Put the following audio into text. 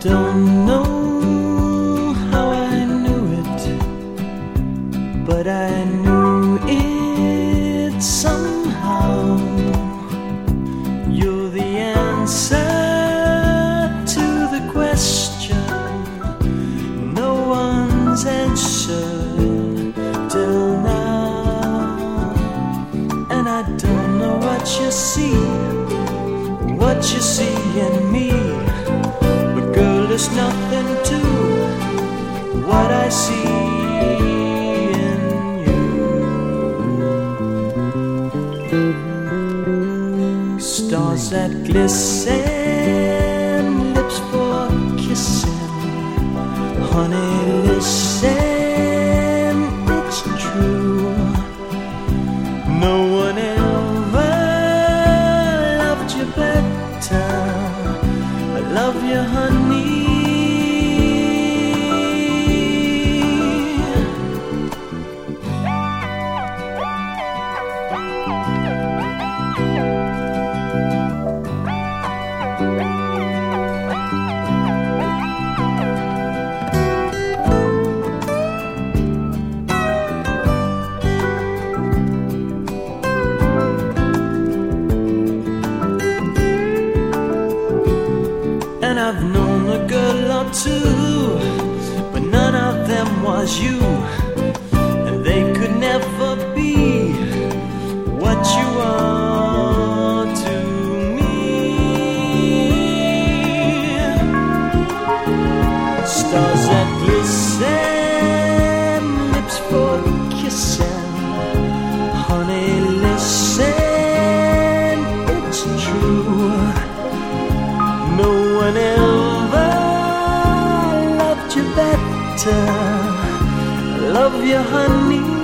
Don't know how I knew it, but I knew it somehow. You're the answer to the question, no one's answered till now. And I don't know what you see, what you see in me. There's nothing to what I see in you. Stars that glisten, lips for kissing. Honey, listen, it's true. No one ever loved you better. I love you, honey. I've known a girl or two, but none of them was you. And they could never be what you are to me. Stars that glisten, lips for kissing. You. Love you, honey.